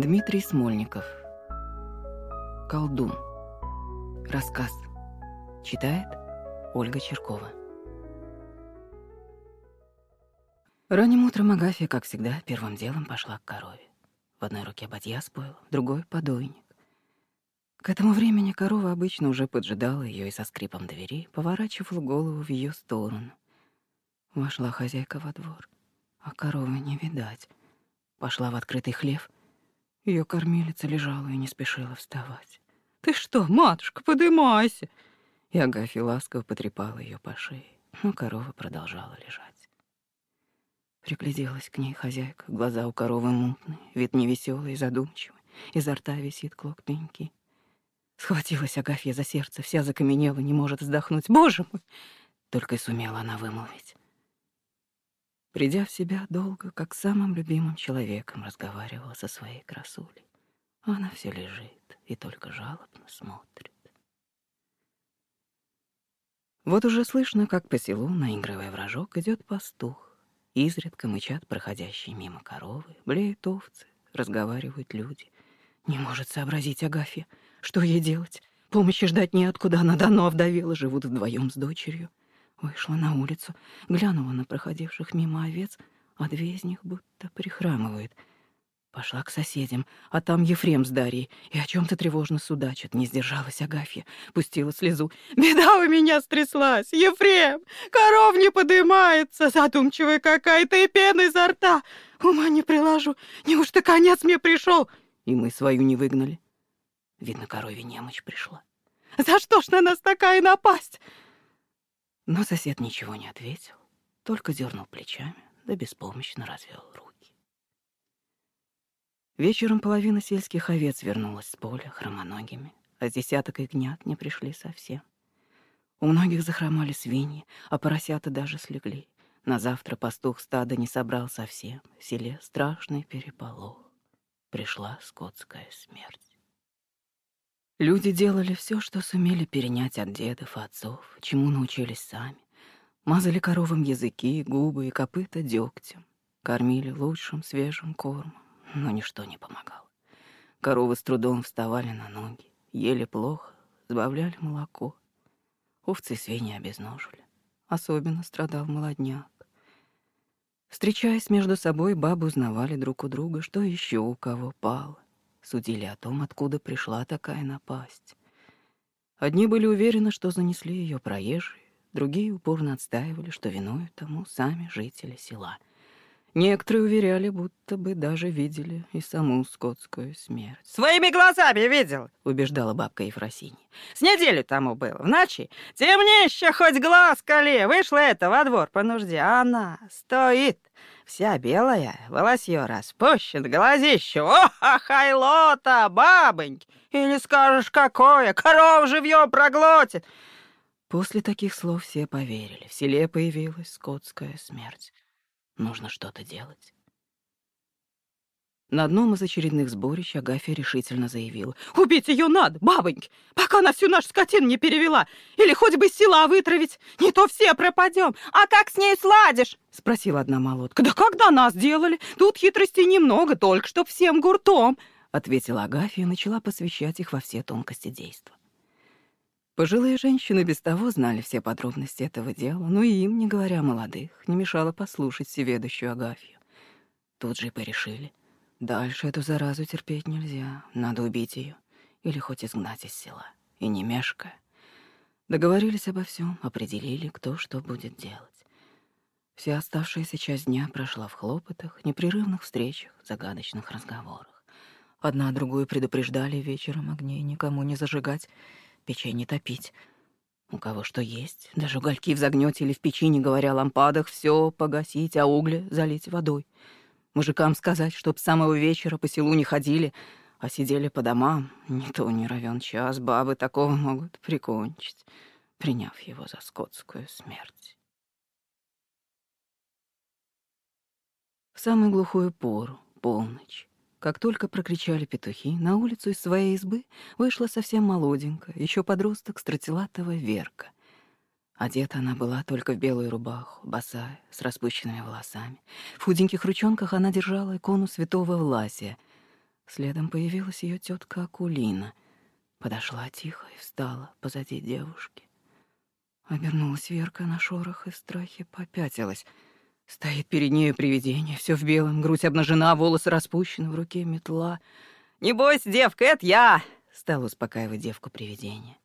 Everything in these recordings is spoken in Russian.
Дмитрий Смольников. Колдун. Рассказ. Читает Ольга Черкова. Ранним утром Агафья, как всегда, первым делом пошла к корове. В одной руке бадья с пойлом, другой — подойник. К этому времени корова обычно уже поджидала ее и со скрипом двери поворачивала голову в ее сторону. Вошла хозяйка во двор, а коровы не видать. Пошла в открытый хлев — ее кормилица лежала и не спешила вставать. «Ты что, матушка, подымайся!» И Агафья ласково потрепала ее по шее, но корова продолжала лежать. Пригляделась к ней хозяйка, глаза у коровы мутные, вид невеселый и задумчивый, изо рта висит клок пеньки. Схватилась Агафья за сердце, вся закаменела, не может вздохнуть. «Боже мой!» Только и сумела она вымолвить. Придя в себя долго, как с самым любимым человеком, разговаривала со своей красулей. Она все лежит и только жалобно смотрит. Вот уже слышно, как по селу, наигрывая вражок, идет пастух. Изредка мычат проходящие мимо коровы, блеют овцы, разговаривают люди. Не может сообразить Агафья, что ей делать. Помощи ждать неоткуда, она давно овдовела, живут вдвоем с дочерью. Вышла на улицу, глянула на проходивших мимо овец, а две из них будто прихрамывают. Пошла к соседям, а там Ефрем с Дарьей, и о чем то тревожно судачат. Не сдержалась Агафья, пустила слезу. «Беда у меня стряслась! Ефрем! Коров не подымается, задумчивая какая-то и пена изо рта! Ума не приложу! Неужто конец мне пришел?» И мы свою не выгнали. Видно, корове немощь пришла. «За что ж на нас такая напасть?» Но сосед ничего не ответил, только дернул плечами, да беспомощно развел руки. Вечером половина сельских овец вернулась с поля хромоногими, а с десяток ягнят не пришли совсем. У многих захромали свиньи, а поросята даже слегли. На завтра пастух стада не собрал совсем. В селе страшный переполох. Пришла скотская смерть. Люди делали все, что сумели перенять от дедов и отцов, чему научились сами. Мазали коровам языки, губы и копыта дегтем. Кормили лучшим свежим кормом, но ничто не помогало. Коровы с трудом вставали на ноги, ели плохо, сбавляли молоко. Овцы и свиньи обезножили. Особенно страдал молодняк. Встречаясь между собой, бабы узнавали друг у друга, что еще у кого пало судили о том, откуда пришла такая напасть. Одни были уверены, что занесли ее проезжие, другие упорно отстаивали, что виною тому сами жители села — Некоторые уверяли, будто бы даже видели и саму скотскую смерть. «Своими глазами видел!» — убеждала бабка Ефросинья. «С неделю тому было, в ночи. Темнище хоть глаз коли! Вышла это во двор по нужде, а она стоит, вся белая, волосье распущен, глазище. Ох, хайлота, бабоньки! Или скажешь, какое, коров живьем проглотит!» После таких слов все поверили. В селе появилась скотская смерть. Нужно что-то делать. На одном из очередных сборищ Агафья решительно заявила. «Убить ее надо, бабоньки, пока она всю нашу скотину не перевела. Или хоть бы села вытравить, не то все пропадем. А как с ней сладишь?» — спросила одна молотка. «Да когда нас делали? Тут хитростей немного, только чтоб всем гуртом», — ответила Агафья и начала посвящать их во все тонкости действа. Пожилые женщины без того знали все подробности этого дела, но и им, не говоря молодых, не мешало послушать всеведущую Агафью. Тут же и порешили. Дальше эту заразу терпеть нельзя, надо убить ее или хоть изгнать из села. И не мешкая. Договорились обо всем, определили, кто что будет делать. Вся оставшаяся часть дня прошла в хлопотах, непрерывных встречах, загадочных разговорах. Одна другую предупреждали вечером огней никому не зажигать, печей не топить. У кого что есть, даже угольки взогнёте или в печи, не говоря о лампадах, все погасить, а угли залить водой. Мужикам сказать, чтоб с самого вечера по селу не ходили, а сидели по домам. Не то не равен час, бабы такого могут прикончить, приняв его за скотскую смерть. В самую глухую пору, полночь, как только прокричали петухи, на улицу из своей избы вышла совсем молоденькая, еще подросток стратилатого Верка. Одета она была только в белую рубаху, босая, с распущенными волосами. В худеньких ручонках она держала икону святого Власия. Следом появилась ее тетка Акулина. Подошла тихо и встала позади девушки. Обернулась Верка на шорох и страхе попятилась. Стоит перед нею привидение, все в белом, грудь обнажена, волосы распущены, в руке метла. «Не бойся, девка, это я!» — стал успокаивать девку привидение.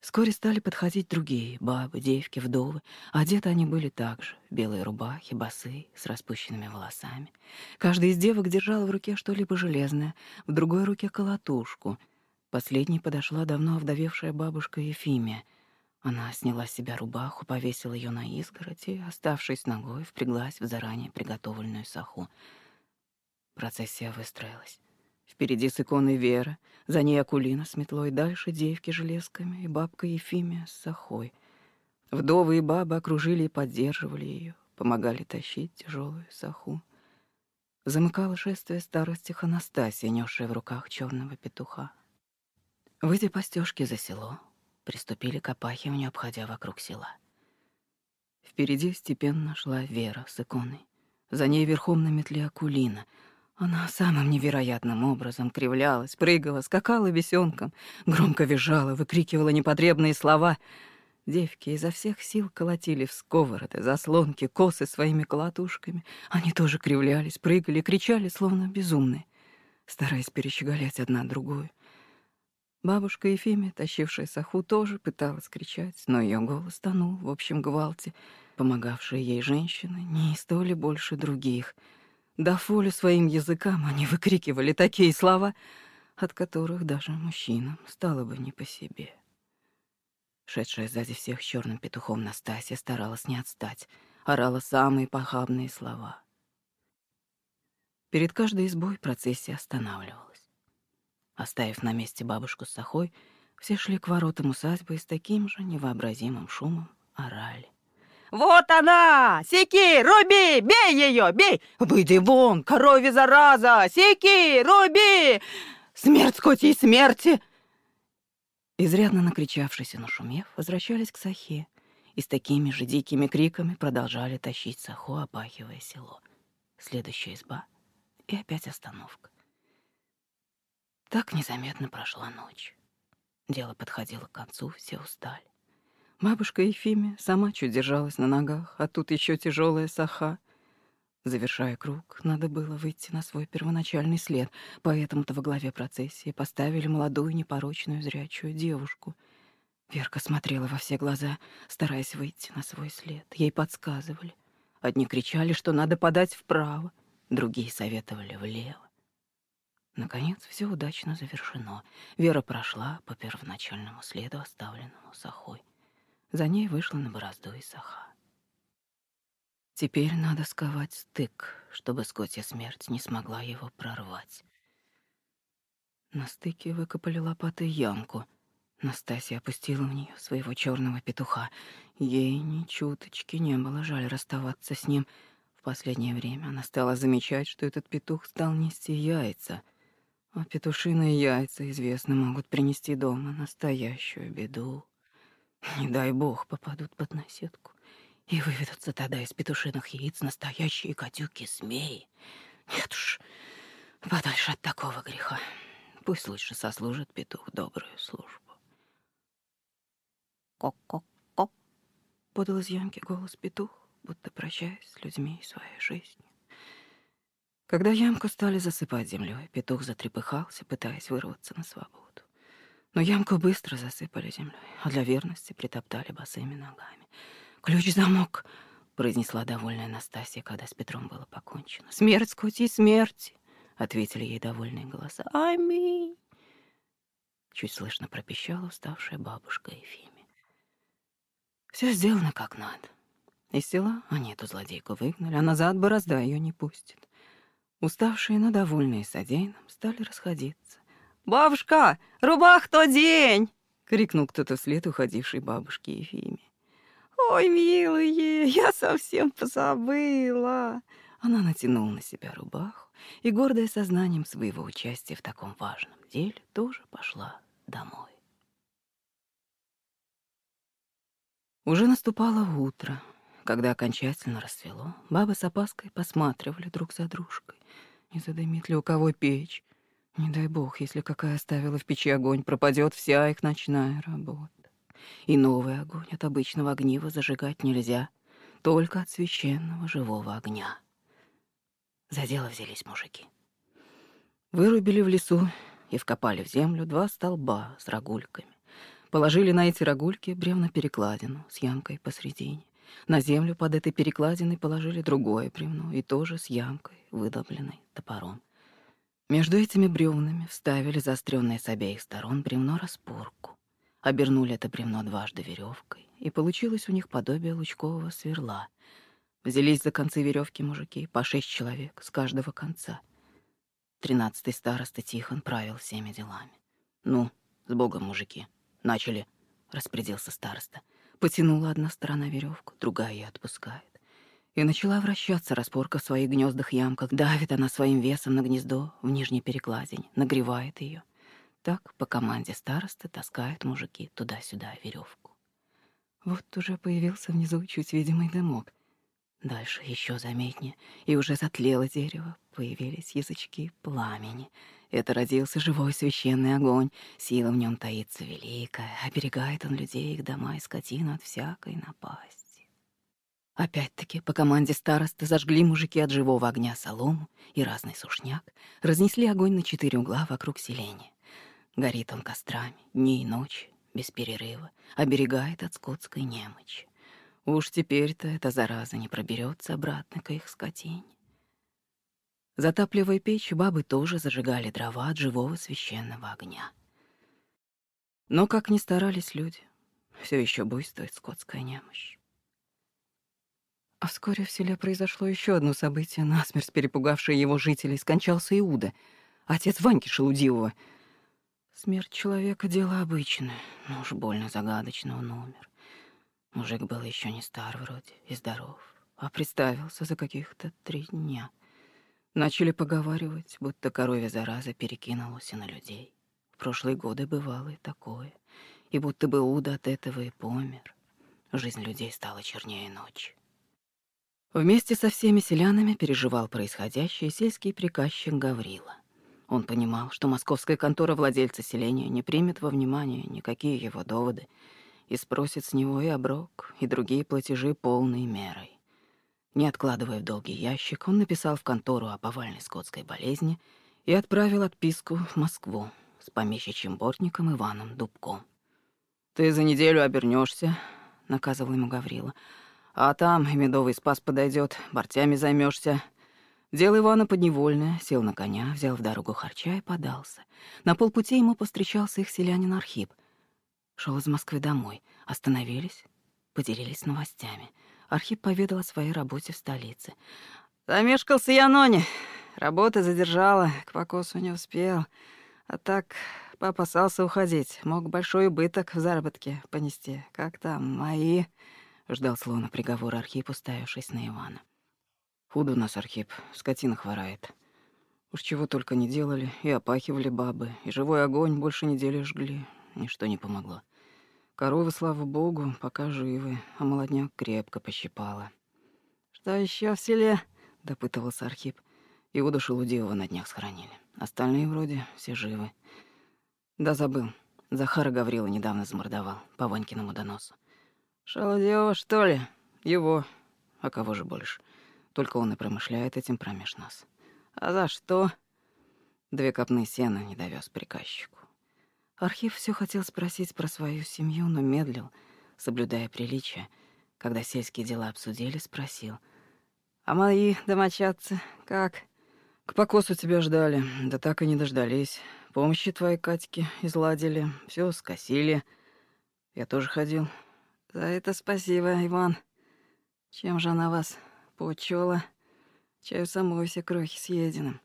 Вскоре стали подходить другие бабы, девки, вдовы. Одеты они были также, в белые рубахи, босые, с распущенными волосами. Каждая из девок держала в руке что-либо железное, в другой руке колотушку. Последней подошла давно овдовевшая бабушка Ефимия. Она сняла с себя рубаху, повесила ее на изгородь и, оставшись ногой, впряглась в заранее приготовленную саху. Процессия выстроилась. Впереди с иконой Вера, за ней Акулина с метлой, дальше девки железками и бабка Ефимия с сахой. Вдовы и бабы окружили и поддерживали ее, помогали тащить тяжелую саху. Замыкала шествие старостиха Анастасия, несшая в руках черного петуха. Выйдя по за село, приступили к опахиванию, обходя вокруг села. Впереди степенно шла Вера с иконой. За ней верхом на метле Акулина — она самым невероятным образом кривлялась, прыгала, скакала бесенком, громко визжала, выкрикивала непотребные слова. Девки изо всех сил колотили в сковороды, заслонки, косы своими колотушками. Они тоже кривлялись, прыгали, кричали, словно безумные, стараясь перещеголять одна другую. Бабушка Ефимия, тащившая саху, тоже пыталась кричать, но ее голос тонул в общем гвалте. Помогавшие ей женщины не стоили больше других — до фолю своим языкам они выкрикивали такие слова, от которых даже мужчинам стало бы не по себе. Шедшая сзади всех черным петухом Настасья старалась не отстать, орала самые похабные слова. Перед каждой избой процессия останавливалась. Оставив на месте бабушку с сахой, все шли к воротам усадьбы и с таким же невообразимым шумом орали. Вот она! Секи, руби! Бей ее, бей! Выйди вон, корови зараза! Секи, руби! Смерть скотей смерти!» Изрядно накричавшись и нашумев, возвращались к Сахе и с такими же дикими криками продолжали тащить Саху, опахивая село. Следующая изба и опять остановка. Так незаметно прошла ночь. Дело подходило к концу, все устали. Бабушка Ефимия сама чуть держалась на ногах, а тут еще тяжелая саха. Завершая круг, надо было выйти на свой первоначальный след, поэтому-то во главе процессии поставили молодую непорочную зрячую девушку. Верка смотрела во все глаза, стараясь выйти на свой след. Ей подсказывали. Одни кричали, что надо подать вправо, другие советовали влево. Наконец, все удачно завершено. Вера прошла по первоначальному следу, оставленному Сахой. За ней вышла на борозду и саха. Теперь надо сковать стык, чтобы скотья смерть не смогла его прорвать. На стыке выкопали лопатой ямку. Настасья опустила в нее своего черного петуха. Ей ни чуточки не было жаль расставаться с ним. В последнее время она стала замечать, что этот петух стал нести яйца. А петушиные яйца, известно, могут принести дома настоящую беду. Не дай бог попадут под наседку. И выведутся тогда из петушиных яиц настоящие гадюки-змеи. Нет уж, подальше от такого греха. Пусть лучше сослужит петух добрую службу. «Ко-ко-ко!» — подал из ямки голос петух, будто прощаясь с людьми и своей жизнью. Когда ямку стали засыпать землей, петух затрепыхался, пытаясь вырваться на свободу. Но ямку быстро засыпали землей, а для верности притоптали босыми ногами. «Ключ-замок!» — произнесла довольная Настасья, когда с Петром было покончено. «Смерть, скути, смерти!» — ответили ей довольные голоса. «Аминь!» Чуть слышно пропищала уставшая бабушка Ефимия. Все сделано как надо. Из села они эту злодейку выгнали, а назад борозда ее не пустит. Уставшие, но довольные содеянным, стали расходиться. «Бабушка, рубах то день!» — крикнул кто-то вслед уходившей бабушке Ефиме. «Ой, милые, я совсем позабыла!» Она натянула на себя рубаху и, гордая сознанием своего участия в таком важном деле, тоже пошла домой. Уже наступало утро. Когда окончательно рассвело, бабы с опаской посматривали друг за дружкой. Не задымит ли у кого печь? Не дай бог, если какая оставила в печи огонь, пропадет вся их ночная работа. И новый огонь от обычного огнива зажигать нельзя, только от священного живого огня. За дело взялись мужики. Вырубили в лесу и вкопали в землю два столба с рогульками. Положили на эти рогульки бревно-перекладину с ямкой посредине. На землю под этой перекладиной положили другое бревно, и тоже с ямкой, выдолбленной топором. Между этими бревнами вставили заостренное с обеих сторон бревно-распорку. Обернули это бревно дважды веревкой, и получилось у них подобие лучкового сверла. Взялись за концы веревки мужики, по шесть человек, с каждого конца. Тринадцатый староста Тихон правил всеми делами. «Ну, с Богом, мужики!» Начали, распорядился староста. Потянула одна сторона веревку, другая ее отпускает. И начала вращаться распорка в своих гнездах ямках. Давит она своим весом на гнездо в нижней перекладине, нагревает ее. Так по команде старосты таскают мужики туда-сюда веревку. Вот уже появился внизу чуть видимый дымок. Дальше еще заметнее, и уже затлело дерево, появились язычки пламени — это родился живой священный огонь. Сила в нем таится великая. Оберегает он людей, их дома и скотину от всякой напасти. Опять-таки, по команде старосты зажгли мужики от живого огня солому и разный сушняк, разнесли огонь на четыре угла вокруг селения. Горит он кострами, дни и ночи, без перерыва, оберегает от скотской немочи. Уж теперь-то эта зараза не проберется обратно к их скотине. Затапливая печь, бабы тоже зажигали дрова от живого священного огня. Но, как ни старались люди, все еще буйствует скотская немощь. А вскоре в селе произошло еще одно событие, насмерть перепугавшее его жителей. Скончался Иуда, отец Ваньки Шелудивого. Смерть человека — дело обычное, но уж больно загадочно он умер. Мужик был еще не стар вроде и здоров, а представился за каких-то три дня — Начали поговаривать, будто коровья зараза перекинулась и на людей. В прошлые годы бывало и такое. И будто бы Уда от этого и помер. Жизнь людей стала чернее ночи. Вместе со всеми селянами переживал происходящее сельский приказчик Гаврила. Он понимал, что московская контора владельца селения не примет во внимание никакие его доводы и спросит с него и оброк, и другие платежи полной мерой. Не откладывая в долгий ящик, он написал в контору о повальной скотской болезни и отправил отписку в Москву с помещичьим бортником Иваном Дубком. «Ты за неделю обернешься, наказывал ему Гаврила. «А там медовый спас подойдет, бортями займешься. Дело Ивана подневольное, сел на коня, взял в дорогу харча и подался. На полпути ему повстречался их селянин Архип. Шел из Москвы домой. Остановились, поделились новостями — Архип поведал о своей работе в столице. «Замешкался я, Нони. Работа задержала, к покосу не успел. А так поопасался уходить. Мог большой убыток в заработке понести. Как там, мои?» Ждал слона приговора Архип, уставившись на Ивана. «Худо у нас, Архип, скотина хворает. Уж чего только не делали, и опахивали бабы, и живой огонь больше недели жгли. Ничто не помогло. Коровы, слава богу, пока живы, а молодняк крепко пощипала. «Что еще в селе?» — допытывался Архип. Иуда Шелудеева на днях схоронили. Остальные вроде все живы. Да забыл. Захара Гаврила недавно замордовал по Ванькиному доносу. «Шелудеева, что ли? Его. А кого же больше? Только он и промышляет этим промеж нас. А за что?» Две копны сена не довез приказчику. Архив все хотел спросить про свою семью, но медлил, соблюдая приличие. Когда сельские дела обсудили, спросил. «А мои домочадцы как?» «К покосу тебя ждали, да так и не дождались. Помощи твоей Катьке изладили, все скосили. Я тоже ходил». «За это спасибо, Иван. Чем же она вас поучила? Чаю самой все крохи съедены».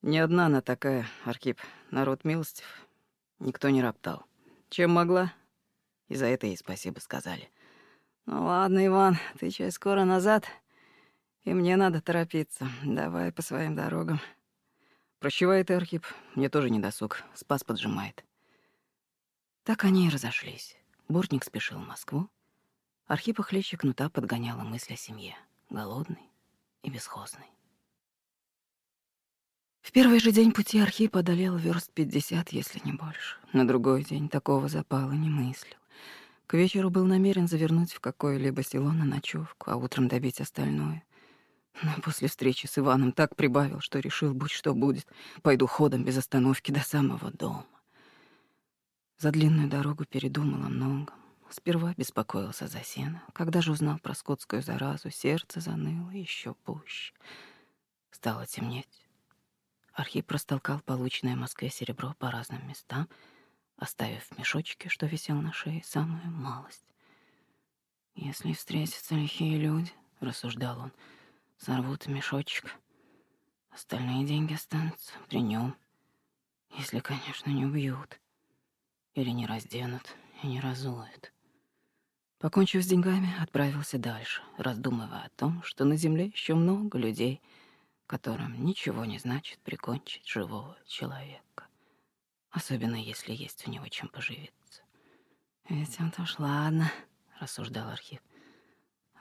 «Не одна она такая, Архип. Народ милостив. Никто не роптал. Чем могла? И за это ей спасибо сказали. Ну ладно, Иван, ты чай скоро назад. И мне надо торопиться. Давай по своим дорогам. Прощавай ты, Архип. Мне тоже не досуг. Спас поджимает. Так они и разошлись. Бортник спешил в Москву. Архипа хлеще кнута подгоняла мысль о семье. Голодный и бесхозный. В первый же день пути Архип одолел верст пятьдесят, если не больше. На другой день такого запала не мыслил. К вечеру был намерен завернуть в какое-либо село на ночевку, а утром добить остальное. Но после встречи с Иваном так прибавил, что решил, будь что будет, пойду ходом без остановки до самого дома. За длинную дорогу передумал о многом. Сперва беспокоился за сено. Когда же узнал про скотскую заразу, сердце заныло еще пуще. Стало темнеть. Архип растолкал полученное в Москве серебро по разным местам, оставив в мешочке, что висел на шее, самую малость. «Если встретятся лихие люди», — рассуждал он, — «сорвут мешочек. Остальные деньги останутся при нем, если, конечно, не убьют или не разденут и не разуют». Покончив с деньгами, отправился дальше, раздумывая о том, что на земле еще много людей — которым ничего не значит прикончить живого человека, особенно если есть у него чем поживиться. «Ведь он-то уж ладно», — рассуждал Архип.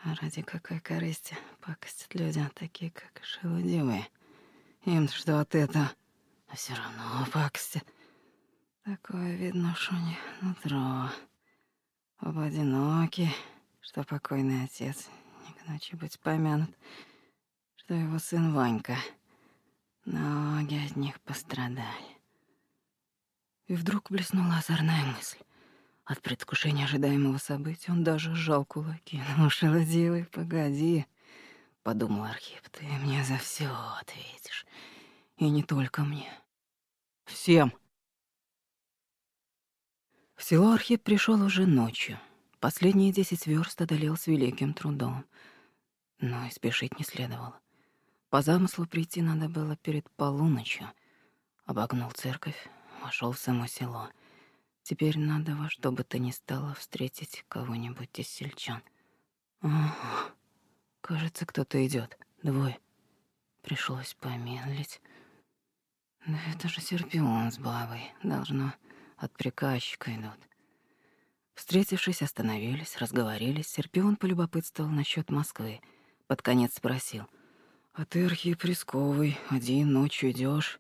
«А ради какой корысти пакостят людям такие, как шелудивые? им что от этого? А все равно пакостят. Такое видно, что у них нутро. Оба одиноки, что покойный отец не к ночи быть помянут» что его сын Ванька. Ноги от них пострадали. И вдруг блеснула озорная мысль. От предвкушения ожидаемого события он даже сжал кулаки. «Ну, шелодивый, погоди!» — подумал Архип. «Ты мне за все ответишь. И не только мне. Всем!» В село Архип пришел уже ночью. Последние десять верст одолел с великим трудом. Но и спешить не следовало. По замыслу прийти надо было перед полуночью. Обогнул церковь, вошел в само село. Теперь надо во что бы то ни стало встретить кого-нибудь из сельчан. Ага, кажется, кто-то идет. Двое. Пришлось помедлить. Да это же Серпион с бабой. Должно, от приказчика идут. Встретившись, остановились, разговорились. Серпион полюбопытствовал насчет Москвы. Под конец спросил — а ты, Архип, рисковый. Один ночью идешь,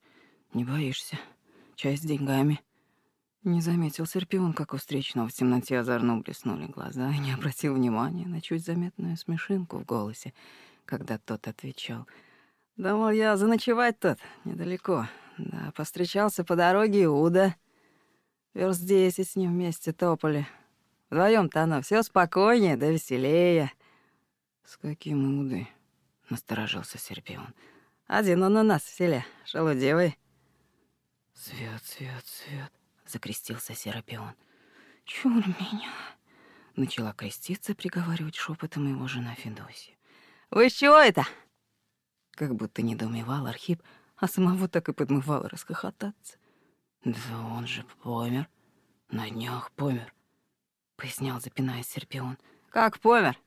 не боишься. Часть деньгами. Не заметил Серпион, как у встречного в темноте озорно блеснули глаза, и не обратил внимания на чуть заметную смешинку в голосе, когда тот отвечал. «Думал я заночевать тут, недалеко. Да, повстречался по дороге Иуда. Верст десять с ним вместе топали. вдвоем то оно все спокойнее да веселее». «С каким Иудой?» — насторожился Серпион. «Один он у нас в селе, шелудивый». «Свет, свет, свет», — закрестился Серапион. «Чур меня!» — начала креститься, приговаривать шепотом его жена Федосия. «Вы чего это?» Как будто недоумевал Архип, а самого так и подмывало расхохотаться. «Да он же помер. На днях помер», — пояснял, запинаясь Серпион. «Как помер?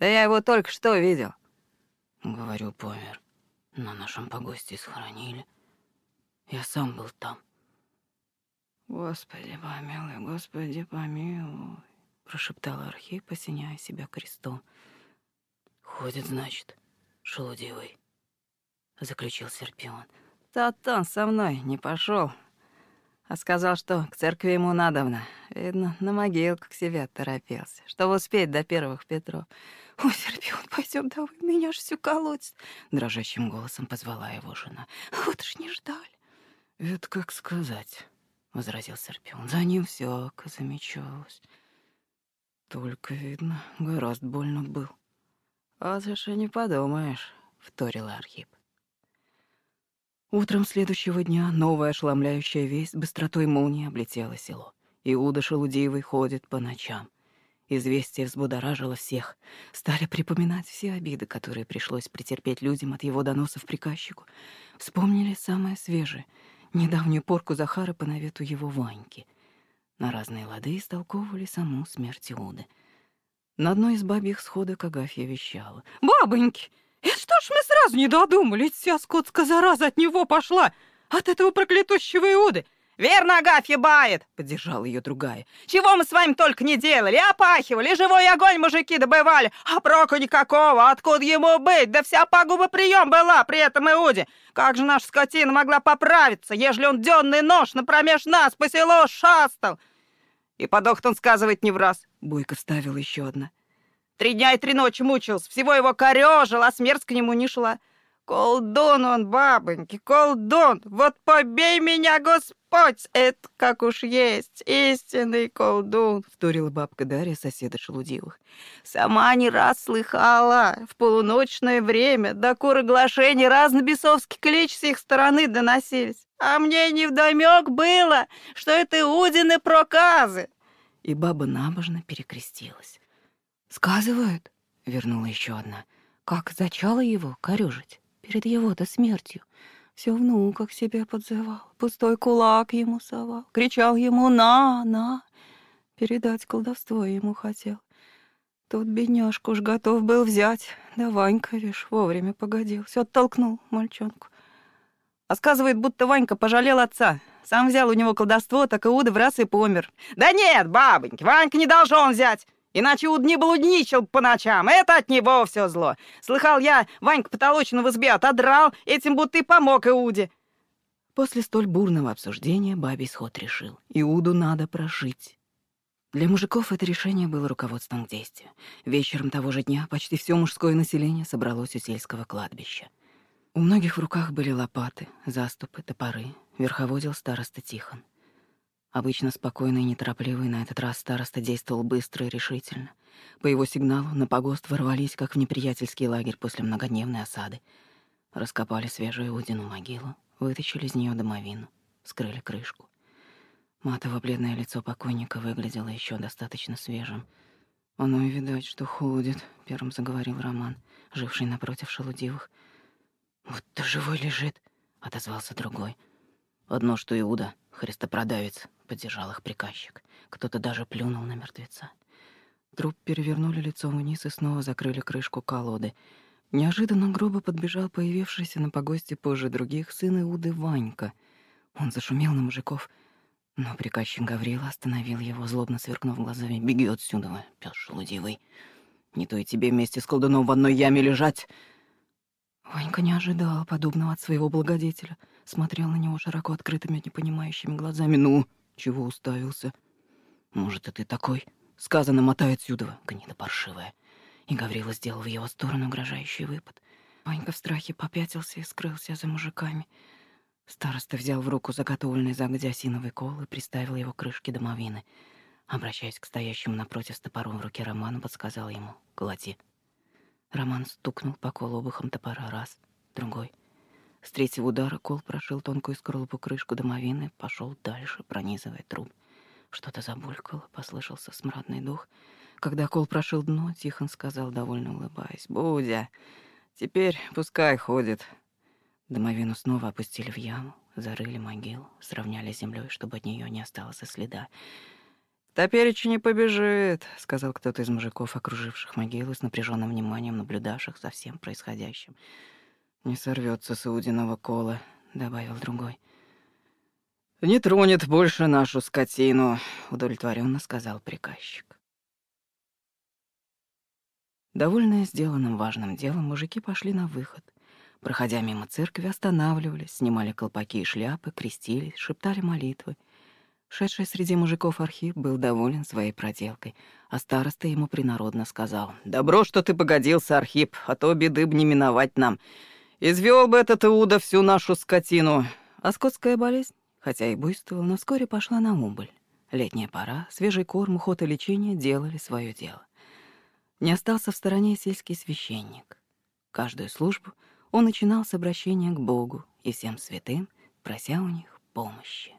Да я его только что видел. Говорю, помер. На нашем погосте схоронили. Я сам был там. Господи, помилуй, Господи, помилуй, прошептал Архип, осеняя себя крестом. Ходит, значит, шелудивый, заключил Серпион. Тот он со мной не пошел, а сказал, что к церкви ему надобно. Видно, на могилку к себе торопился, чтобы успеть до первых Петров. «Ой, Серпион, пойдем давай, меня ж всю колотит!» Дрожащим голосом позвала его жена. «Вот ж не ждали!» «Это как сказать», — возразил Серпион. «За ним всяко замечалось. Только, видно, гораздо больно был». «А ты же не подумаешь», — вторил Архип. Утром следующего дня новая ошеломляющая весть быстротой молнии облетела село. Иуда Шелудеевый ходит по ночам. Известие взбудоражило всех. Стали припоминать все обиды, которые пришлось претерпеть людям от его доносов приказчику. Вспомнили самое свежее — недавнюю порку Захара по навету его Ваньки. На разные лады истолковывали саму смерть Иуды. На одной из бабьих сходок Агафья вещала. «Бабоньки, это что ж мы сразу не додумались? Вся скотская зараза от него пошла, от этого проклятущего Иуды!» «Верно, Агафья бает!» — поддержала ее другая. «Чего мы с вами только не делали? Опахивали, живой огонь мужики добывали, а проку никакого. Откуда ему быть? Да вся пагуба прием была при этом Иуде. Как же наша скотина могла поправиться, ежели он денный нож напромеж нас по селу шастал?» И подох он сказывает не в раз. Буйка вставила еще одна. Три дня и три ночи мучился, всего его корежил, а смерть к нему не шла. Колдун он, бабоньки, колдун! Вот побей меня, Господь! Это как уж есть, истинный колдун!» — вторила бабка Дарья соседа Шелудивых. «Сама не раз слыхала, в полуночное время до куроглашения разно бесовский клич с их стороны доносились. А мне невдомёк было, что это Удины проказы!» И баба набожно перекрестилась. «Сказывают, — вернула еще одна, — как зачала его корюжить перед его-то смертью. Все внука к себе подзывал, пустой кулак ему совал, кричал ему «на, на!» Передать колдовство ему хотел. Тут бедняжку уж готов был взять, да Ванька, вишь, вовремя погодил, все оттолкнул мальчонку. А сказывает, будто Ванька пожалел отца. Сам взял у него колдовство, так Иуда в раз и помер. Да нет, бабоньки, Ванька не должен взять. Иначе Уд не блудничал по ночам. Это от него все зло. Слыхал я, Ванька потолочину в избе отодрал, этим будто и помог Иуде. После столь бурного обсуждения бабий сход решил. Иуду надо прожить. Для мужиков это решение было руководством к действию. Вечером того же дня почти все мужское население собралось у сельского кладбища. У многих в руках были лопаты, заступы, топоры. Верховодил староста Тихон. Обычно спокойный и неторопливый, на этот раз староста действовал быстро и решительно. По его сигналу на погост ворвались, как в неприятельский лагерь после многодневной осады. Раскопали свежую Удину могилу, вытащили из нее домовину, скрыли крышку. Матово-бледное лицо покойника выглядело еще достаточно свежим. «Оно и видать, что ходит», — первым заговорил Роман, живший напротив шелудивых. «Вот-то живой лежит», — отозвался другой. «Одно, что Иуда, христопродавец, поддержал их приказчик. Кто-то даже плюнул на мертвеца. Труп перевернули лицом вниз и снова закрыли крышку колоды. Неожиданно грубо подбежал появившийся на погосте позже других сын Иуды Ванька. Он зашумел на мужиков, но приказчик Гаврила остановил его, злобно сверкнув глазами. «Беги отсюда, пёс шелудивый! Не то и тебе вместе с колдуном в одной яме лежать!» Ванька не ожидал подобного от своего благодетеля. Смотрел на него широко открытыми, непонимающими глазами. «Ну, чего уставился? Может, и ты такой? Сказано, мотай отсюда, гнида паршивая. И Гаврила сделал в его сторону угрожающий выпад. Ванька в страхе попятился и скрылся за мужиками. Староста взял в руку заготовленный загодя осиновый кол и приставил его к крышке домовины. Обращаясь к стоящему напротив с топором в руке Роману, подсказал ему «Колоти». Роман стукнул по колу обухом топора раз, другой — с третьего удара кол прошил тонкую скорлупу крышку домовины, пошел дальше, пронизывая труп. Что-то забулькало, послышался смрадный дух. Когда кол прошил дно, Тихон сказал, довольно улыбаясь, «Будя, теперь пускай ходит». Домовину снова опустили в яму, зарыли могилу, сравняли с землей, чтобы от нее не осталось и следа. «Топереча не побежит», — сказал кто-то из мужиков, окруживших могилу с напряженным вниманием, наблюдавших за всем происходящим. «Не сорвется с Иудиного кола», — добавил другой. «Не тронет больше нашу скотину», — удовлетворенно сказал приказчик. Довольные сделанным важным делом, мужики пошли на выход. Проходя мимо церкви, останавливались, снимали колпаки и шляпы, крестились, шептали молитвы. Шедший среди мужиков Архип был доволен своей проделкой, а староста ему принародно сказал, «Добро, что ты погодился, Архип, а то беды б не миновать нам. Извел бы этот Иуда всю нашу скотину. А скотская болезнь, хотя и буйствовала, но вскоре пошла на убыль. Летняя пора, свежий корм, уход и лечение делали свое дело. Не остался в стороне сельский священник. Каждую службу он начинал с обращения к Богу и всем святым, прося у них помощи.